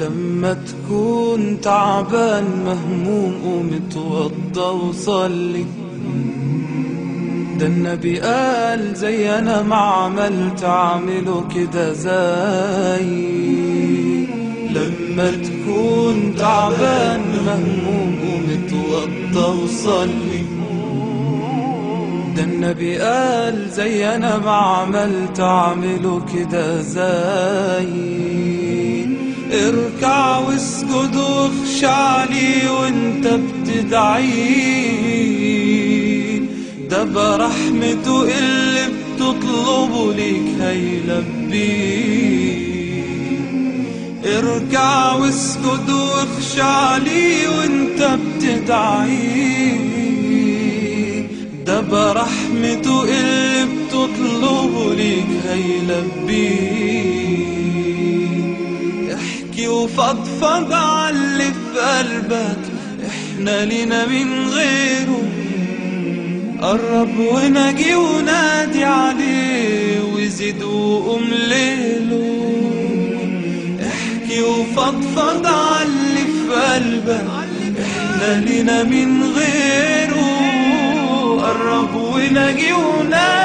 لما تكون تعبان مهموم قوم اتوضى وصلي. ده النبي قال زي أنا ما عملت أعمله كده زي. لما تكون تعبان مهموم قوم اتوضى وصلي. ده النبي قال زي أنا ما عملت أعمله كده زي. اركع واسجد واخشع لي وانت بتدعيه ده برحمته اللي بتطلبه ليك هيلبيه اركع واسجد واخشع لي وانت بتدعيه ده برحمته اللي بتطلبه ليك هيلبيه وفضفض اللي في قلبك إحنا لينا من غيره. قرب ونجي ونادي عليه وزيد وقوم ليله. احكي وفضفض اللي في قلبك إحنا لينا من غيره. قرب ونجي ونادي